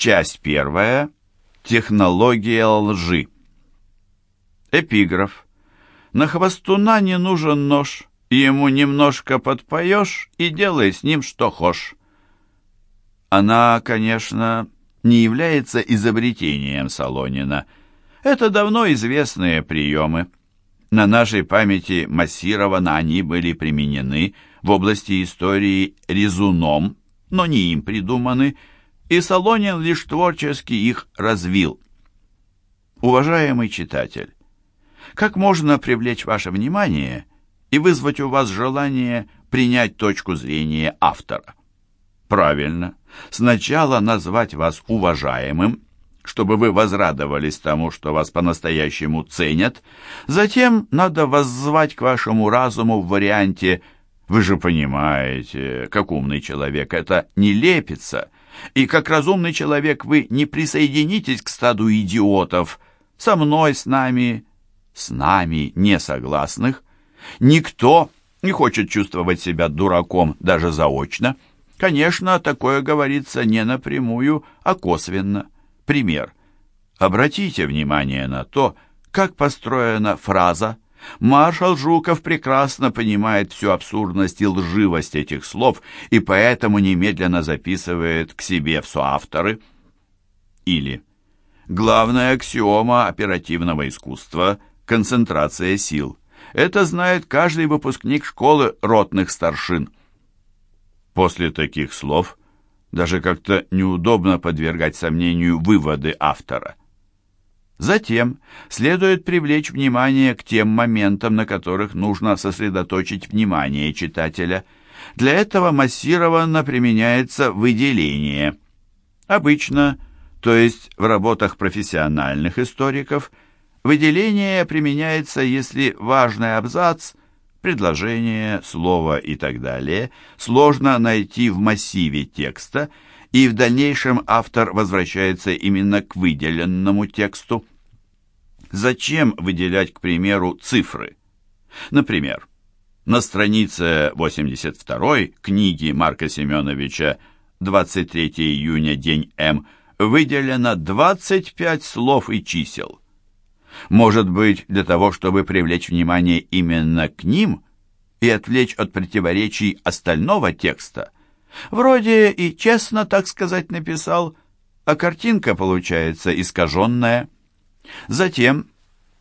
Часть первая. Технология лжи. Эпиграф. На хвостуна не нужен нож, ему немножко подпоешь и делай с ним что хошь. Она, конечно, не является изобретением Солонина. Это давно известные приемы. На нашей памяти массированно они были применены в области истории резуном, но не им придуманы, и Солонин лишь творчески их развил. Уважаемый читатель, как можно привлечь ваше внимание и вызвать у вас желание принять точку зрения автора? Правильно, сначала назвать вас уважаемым, чтобы вы возрадовались тому, что вас по-настоящему ценят, затем надо воззвать к вашему разуму в варианте «Вы же понимаете, как умный человек, это не лепится», и как разумный человек вы не присоединитесь к стаду идиотов, со мной, с нами, с нами не согласных. Никто не хочет чувствовать себя дураком даже заочно. Конечно, такое говорится не напрямую, а косвенно. Пример. Обратите внимание на то, как построена фраза Маршал Жуков прекрасно понимает всю абсурдность и лживость этих слов и поэтому немедленно записывает к себе в соавторы. Или главная аксиома оперативного искусства – концентрация сил. Это знает каждый выпускник школы ротных старшин. После таких слов даже как-то неудобно подвергать сомнению выводы автора. Затем следует привлечь внимание к тем моментам, на которых нужно сосредоточить внимание читателя. Для этого массированно применяется выделение. Обычно, то есть в работах профессиональных историков, выделение применяется, если важный абзац, предложение, слово и так далее сложно найти в массиве текста, и в дальнейшем автор возвращается именно к выделенному тексту. Зачем выделять, к примеру, цифры? Например, на странице 82 книги Марка Семеновича 23 июня, день М, выделено 25 слов и чисел. Может быть, для того, чтобы привлечь внимание именно к ним и отвлечь от противоречий остального текста. Вроде и честно, так сказать, написал, а картинка получается искаженная. Затем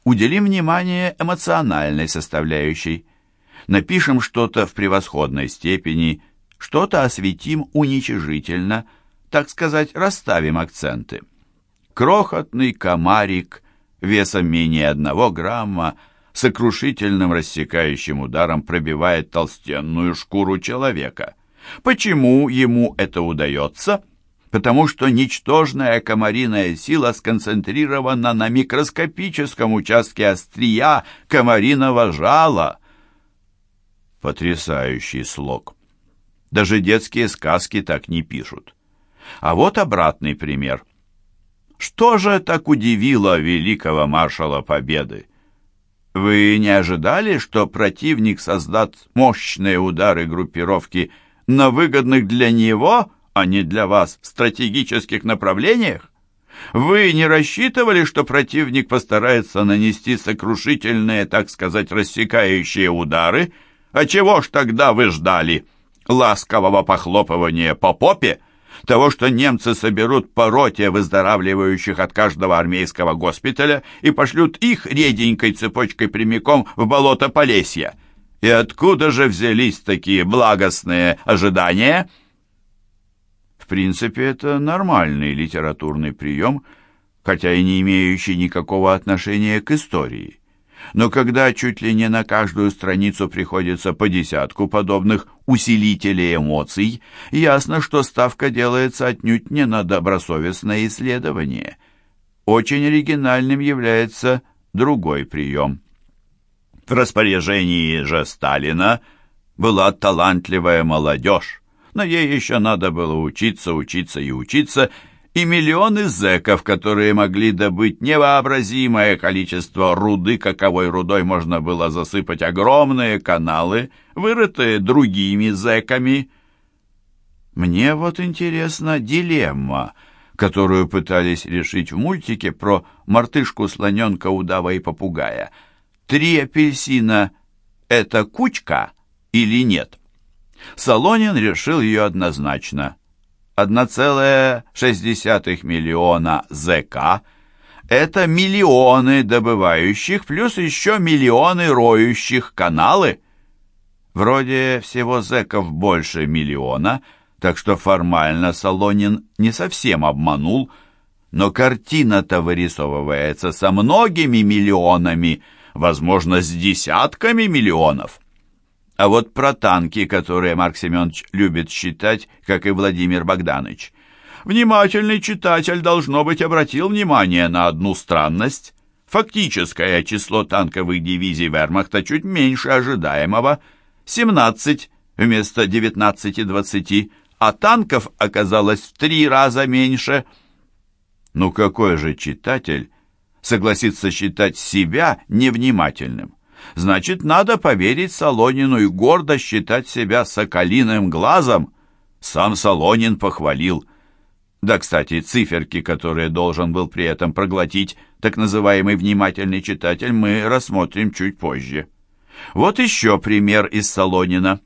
уделим внимание эмоциональной составляющей. Напишем что-то в превосходной степени, что-то осветим уничижительно, так сказать, расставим акценты. Крохотный комарик весом менее одного грамма сокрушительным рассекающим ударом пробивает толстенную шкуру человека. Почему ему это удается? Потому что ничтожная комариная сила сконцентрирована на микроскопическом участке острия комариного жала. Потрясающий слог. Даже детские сказки так не пишут. А вот обратный пример. Что же так удивило великого маршала Победы? Вы не ожидали, что противник создаст мощные удары группировки на выгодных для него а не для вас, стратегических направлениях? Вы не рассчитывали, что противник постарается нанести сокрушительные, так сказать, рассекающие удары? А чего ж тогда вы ждали? Ласкового похлопывания по попе? Того, что немцы соберут по выздоравливающих от каждого армейского госпиталя и пошлют их реденькой цепочкой прямиком в болото Полесья? И откуда же взялись такие благостные ожидания?» Принципе, это нормальный литературный прием, хотя и не имеющий никакого отношения к истории. Но когда чуть ли не на каждую страницу приходится по десятку подобных усилителей эмоций, ясно, что ставка делается отнюдь не на добросовестное исследование. Очень оригинальным является другой прием. В распоряжении же Сталина была талантливая молодежь, но ей еще надо было учиться, учиться и учиться, и миллионы зэков, которые могли добыть невообразимое количество руды, каковой рудой можно было засыпать огромные каналы, вырытые другими зэками. Мне вот интересна дилемма, которую пытались решить в мультике про мартышку, слоненка, удава и попугая. Три апельсина — это кучка или нет? Солонин решил ее однозначно. 1,6 миллиона ЗК – это миллионы добывающих плюс еще миллионы роющих каналы. Вроде всего зэков больше миллиона – так что формально Солонин не совсем обманул, но картина-то вырисовывается со многими миллионами, возможно, с десятками миллионов. А вот про танки, которые Марк Семенович любит считать, как и Владимир Богданович. Внимательный читатель, должно быть, обратил внимание на одну странность. Фактическое число танковых дивизий вермахта чуть меньше ожидаемого – 17 вместо 19-20, а танков оказалось в три раза меньше. Ну какой же читатель согласится считать себя невнимательным? Значит, надо поверить Солонину и гордо считать себя соколиным глазом. Сам Солонин похвалил. Да, кстати, циферки, которые должен был при этом проглотить так называемый внимательный читатель, мы рассмотрим чуть позже. Вот еще пример из Солонина.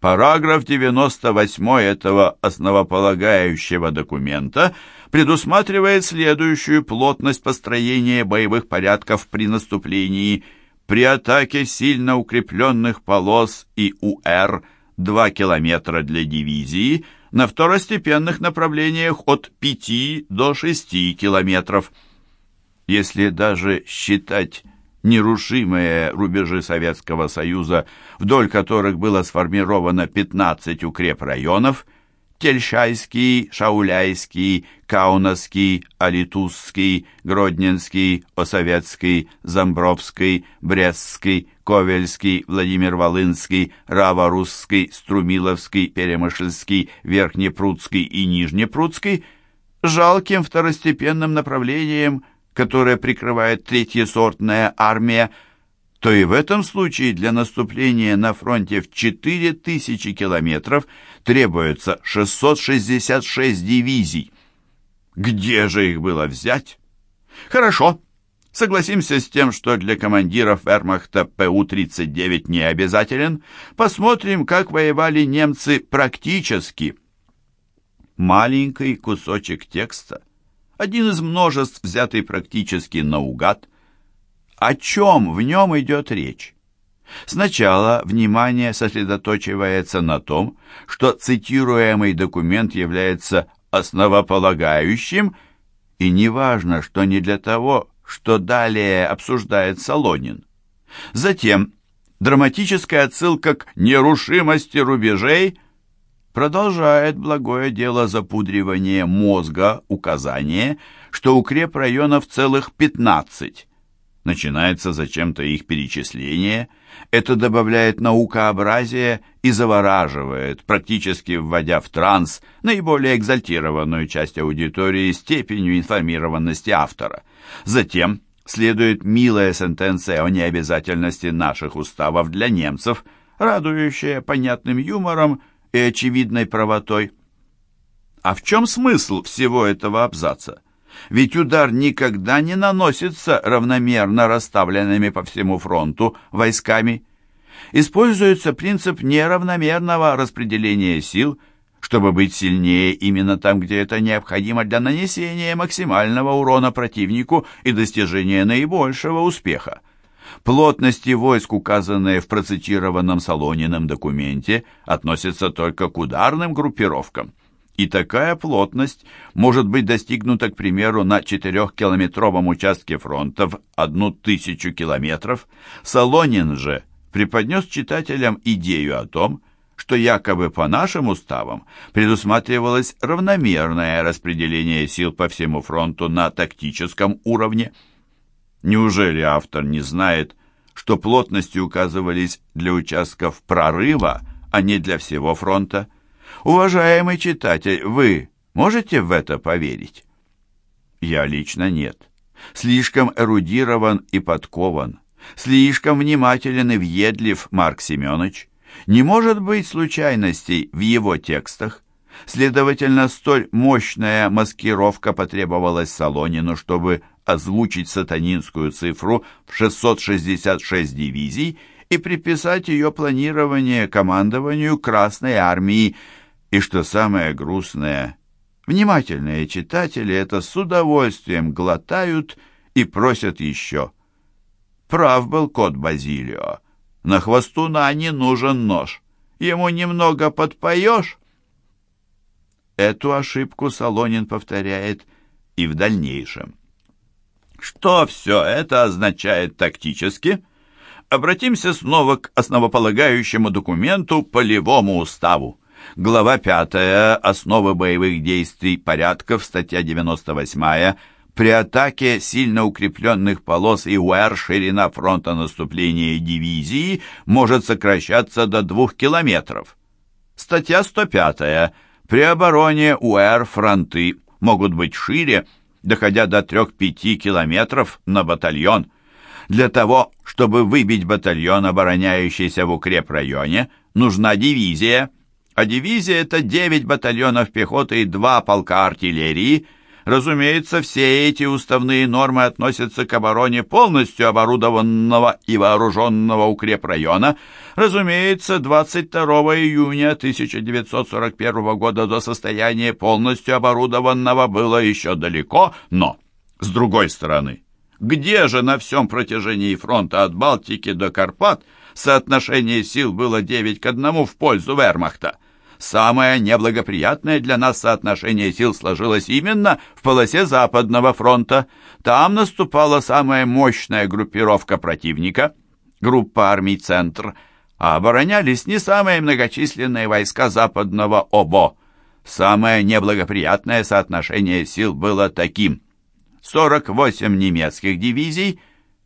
Параграф 98 этого основополагающего документа предусматривает следующую плотность построения боевых порядков при наступлении при атаке сильно укрепленных полос и УР 2 километра для дивизии, на второстепенных направлениях от 5 до 6 километров. Если даже считать нерушимые рубежи Советского Союза, вдоль которых было сформировано 15 укрепрайонов – Тельшайский, Шауляйский, Каунасский, Алитузский, Гродненский, Осоветский, Замбровский, Брестский, Ковельский, Владимир-Волынский, Раворусский, Струмиловский, Перемышльский, Верхнепрудский и Нижнепрудский жалким второстепенным направлением – которое прикрывает третьесортная армия, то и в этом случае для наступления на фронте в 4000 километров требуется 666 дивизий. Где же их было взять? Хорошо, согласимся с тем, что для командиров вермахта ПУ-39 не обязателен. Посмотрим, как воевали немцы практически. Маленький кусочек текста один из множеств, взятый практически наугад. О чем в нем идет речь? Сначала внимание сосредоточивается на том, что цитируемый документ является основополагающим, и неважно, что не для того, что далее обсуждает Солонин. Затем драматическая отсылка к нерушимости рубежей – продолжает благое дело запудривания мозга указание, что укрепрайонов целых 15. Начинается зачем-то их перечисление. Это добавляет наукообразие и завораживает, практически вводя в транс наиболее экзальтированную часть аудитории степенью информированности автора. Затем следует милая сентенция о необязательности наших уставов для немцев, радующая понятным юмором и очевидной правотой. А в чем смысл всего этого абзаца? Ведь удар никогда не наносится равномерно расставленными по всему фронту войсками. Используется принцип неравномерного распределения сил, чтобы быть сильнее именно там, где это необходимо для нанесения максимального урона противнику и достижения наибольшего успеха. Плотности войск, указанные в процитированном Солонином документе, относятся только к ударным группировкам. И такая плотность может быть достигнута, к примеру, на 4-километровом участке фронта в одну тысячу километров. Солонин же преподнес читателям идею о том, что якобы по нашим уставам предусматривалось равномерное распределение сил по всему фронту на тактическом уровне – Неужели автор не знает, что плотности указывались для участков прорыва, а не для всего фронта? Уважаемый читатель, вы можете в это поверить? Я лично нет. Слишком эрудирован и подкован. Слишком внимателен и въедлив Марк Семенович. Не может быть случайностей в его текстах. Следовательно, столь мощная маскировка потребовалась Солонину, чтобы озвучить сатанинскую цифру в 666 дивизий и приписать ее планирование командованию Красной Армии. И что самое грустное, внимательные читатели это с удовольствием глотают и просят еще. Прав был кот Базилио. На хвостуна не нужен нож. Ему немного подпоешь, Эту ошибку Солонин повторяет и в дальнейшем. Что все это означает тактически? Обратимся снова к основополагающему документу полевому уставу. Глава 5. Основы боевых действий порядков, статья 98. При атаке сильно укрепленных полос и УР ширина фронта наступления дивизии может сокращаться до 2 километров. Статья 105. При обороне УР фронты могут быть шире, доходя до 3-5 километров на батальон. Для того, чтобы выбить батальон, обороняющийся в укрепрайоне, нужна дивизия, а дивизия – это 9 батальонов пехоты и 2 полка артиллерии – Разумеется, все эти уставные нормы относятся к обороне полностью оборудованного и вооруженного укрепрайона. Разумеется, 22 июня 1941 года до состояния полностью оборудованного было еще далеко, но, с другой стороны, где же на всем протяжении фронта от Балтики до Карпат соотношение сил было 9 к 1 в пользу вермахта? Самое неблагоприятное для нас соотношение сил сложилось именно в полосе Западного фронта. Там наступала самая мощная группировка противника, группа армий «Центр», а оборонялись не самые многочисленные войска Западного ОБО. Самое неблагоприятное соотношение сил было таким. 48 немецких дивизий,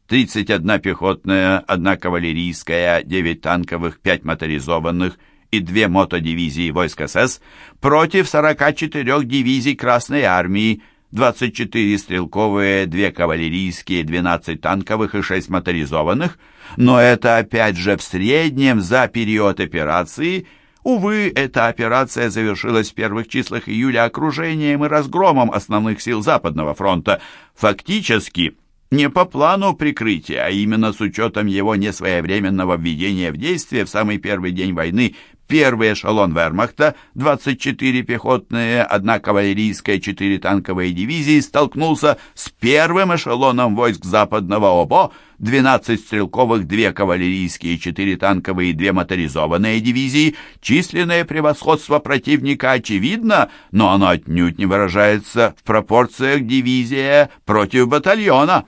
31 пехотная, 1 кавалерийская, 9 танковых, 5 моторизованных – и две мотодивизии войск СС против 44 дивизий Красной Армии, 24 стрелковые, 2 кавалерийские, 12 танковых и 6 моторизованных, но это опять же в среднем за период операции. Увы, эта операция завершилась в первых числах июля окружением и разгромом основных сил Западного фронта. Фактически, не по плану прикрытия, а именно с учетом его несвоевременного введения в действие в самый первый день войны Первый эшелон вермахта, 24 пехотные, одна кавалерийская, 4 танковые дивизии, столкнулся с первым эшелоном войск Западного ОБО, 12 стрелковых, 2 кавалерийские, 4 танковые и 2 моторизованные дивизии. Численное превосходство противника очевидно, но оно отнюдь не выражается в пропорциях дивизия против батальона.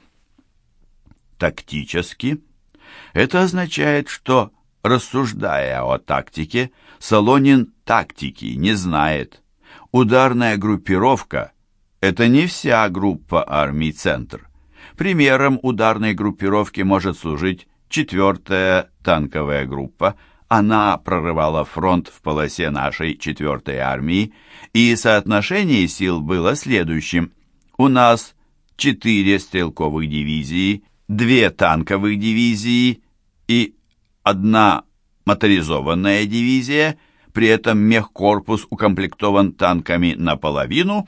Тактически это означает, что Рассуждая о тактике, Солонин тактики не знает. Ударная группировка – это не вся группа армий «Центр». Примером ударной группировки может служить четвертая танковая группа. Она прорывала фронт в полосе нашей четвертой армии, и соотношение сил было следующим. У нас четыре стрелковых дивизии, две танковых дивизии и одна моторизованная дивизия, при этом мехкорпус укомплектован танками наполовину,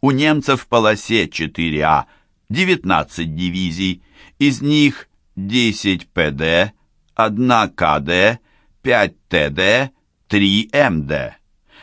у немцев в полосе 4А 19 дивизий, из них 10 ПД, 1 КД, 5 ТД, 3 МД.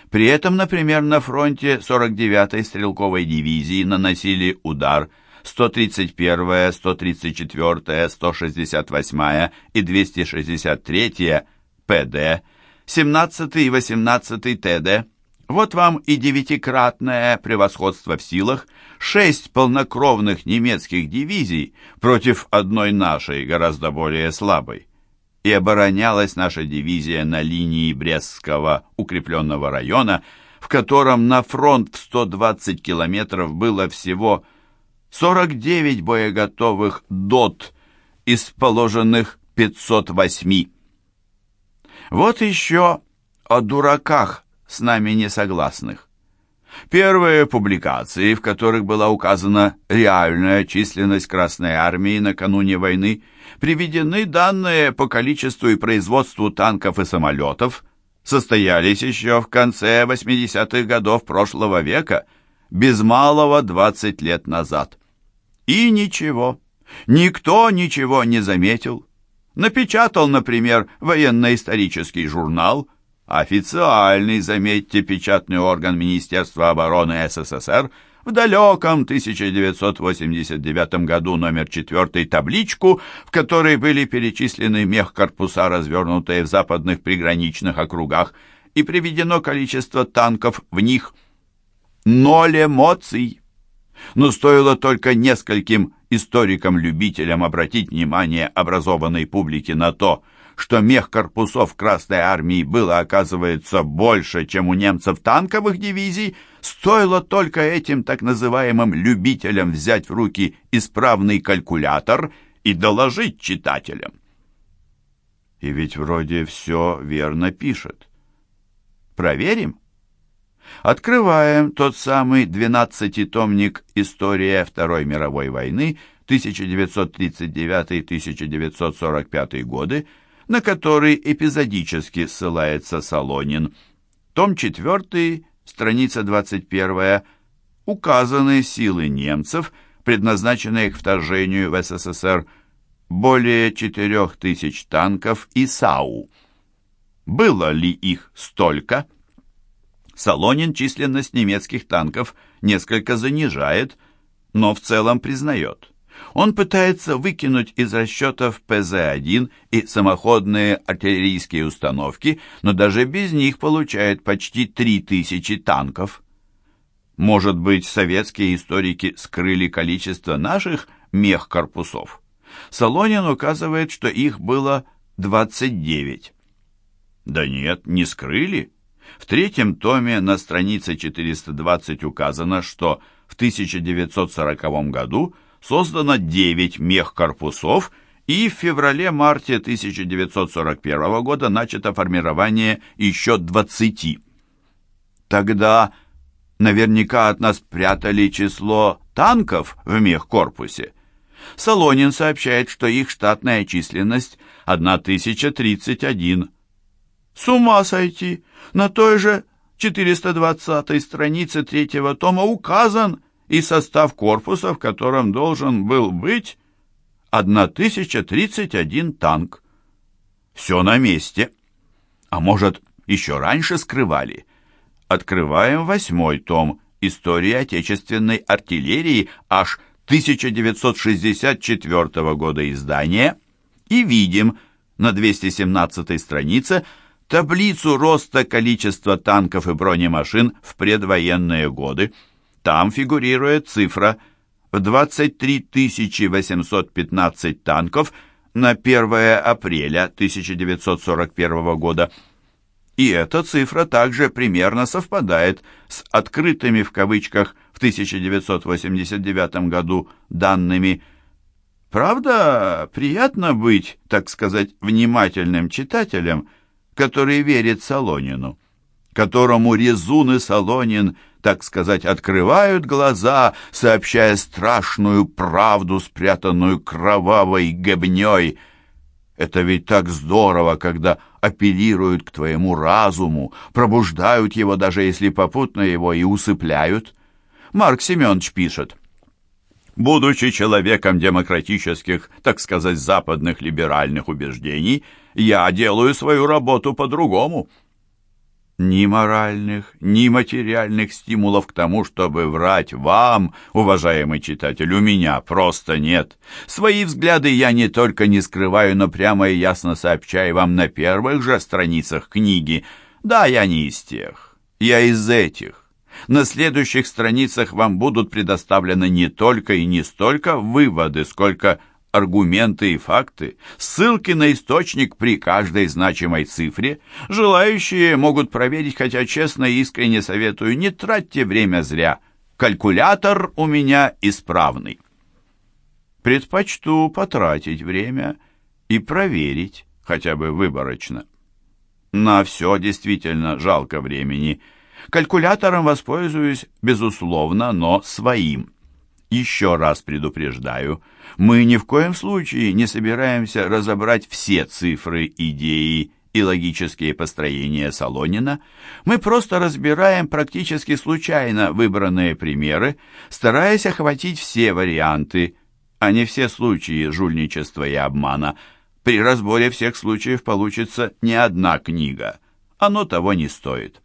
При этом, например, на фронте 49-й стрелковой дивизии наносили удар 131, 134, 168 и 263 ПД, 17 и 18 ТД. Вот вам и девятикратное превосходство в силах, шесть полнокровных немецких дивизий против одной нашей, гораздо более слабой. И оборонялась наша дивизия на линии Брестского укрепленного района, в котором на фронт в 120 километров было всего 49 боеготовых ДОТ из положенных 508. Вот еще о дураках с нами не согласных. Первые публикации, в которых была указана реальная численность Красной Армии накануне войны, приведены данные по количеству и производству танков и самолетов, состоялись еще в конце 80-х годов прошлого века, без малого 20 лет назад. И ничего, никто ничего не заметил. Напечатал, например, военно-исторический журнал, официальный, заметьте, печатный орган Министерства обороны СССР – в далеком 1989 году номер 4 табличку, в которой были перечислены мехкорпуса, развернутые в западных приграничных округах, и приведено количество танков в них. Ноль эмоций. Но стоило только нескольким историкам-любителям обратить внимание образованной публики на то, что мех корпусов Красной Армии было, оказывается, больше, чем у немцев танковых дивизий, стоило только этим так называемым любителям взять в руки исправный калькулятор и доложить читателям. И ведь вроде все верно пишет. Проверим? Открываем тот самый двенадцатитомник «История Второй мировой войны» 1939-1945 годы, на который эпизодически ссылается Солонин. Том 4, страница 21, указаны силы немцев, предназначенные к вторжению в СССР, более 4000 танков и САУ. Было ли их столько? Солонин численность немецких танков несколько занижает, но в целом признает. Он пытается выкинуть из расчетов ПЗ-1 и самоходные артиллерийские установки, но даже без них получает почти 3000 танков. Может быть, советские историки скрыли количество наших мехкорпусов? Солонин указывает, что их было 29. Да нет, не скрыли. В третьем томе на странице 420 указано, что в 1940 году создано 9 мехкорпусов, и в феврале-марте 1941 года начато формирование еще 20. Тогда наверняка от нас прятали число танков в мехкорпусе. Солонин сообщает, что их штатная численность 1031. С ума сойти! На той же 420 странице третьего тома указан и состав корпуса, в котором должен был быть 1031 танк. Все на месте. А может, еще раньше скрывали? Открываем восьмой том «История отечественной артиллерии» аж 1964 года издания и видим на 217 странице таблицу роста количества танков и бронемашин в предвоенные годы. Там фигурирует цифра в 23 815 танков на 1 апреля 1941 года. И эта цифра также примерно совпадает с открытыми в кавычках в 1989 году данными. Правда, приятно быть, так сказать, внимательным читателем, который верит Солонину, которому Резун и Солонин – так сказать, открывают глаза, сообщая страшную правду, спрятанную кровавой гобней. Это ведь так здорово, когда апеллируют к твоему разуму, пробуждают его, даже если попутно его и усыпляют. Марк Семенович пишет, «Будучи человеком демократических, так сказать, западных либеральных убеждений, я делаю свою работу по-другому». Ни моральных, ни материальных стимулов к тому, чтобы врать вам, уважаемый читатель, у меня просто нет. Свои взгляды я не только не скрываю, но прямо и ясно сообщаю вам на первых же страницах книги. Да, я не из тех, я из этих. На следующих страницах вам будут предоставлены не только и не столько выводы, сколько аргументы и факты, ссылки на источник при каждой значимой цифре. Желающие могут проверить, хотя честно и искренне советую, не тратьте время зря. Калькулятор у меня исправный. Предпочту потратить время и проверить, хотя бы выборочно. На все действительно жалко времени. Калькулятором воспользуюсь, безусловно, но своим. Еще раз предупреждаю, мы ни в коем случае не собираемся разобрать все цифры, идеи и логические построения Солонина, мы просто разбираем практически случайно выбранные примеры, стараясь охватить все варианты, а не все случаи жульничества и обмана. При разборе всех случаев получится не одна книга. Оно того не стоит.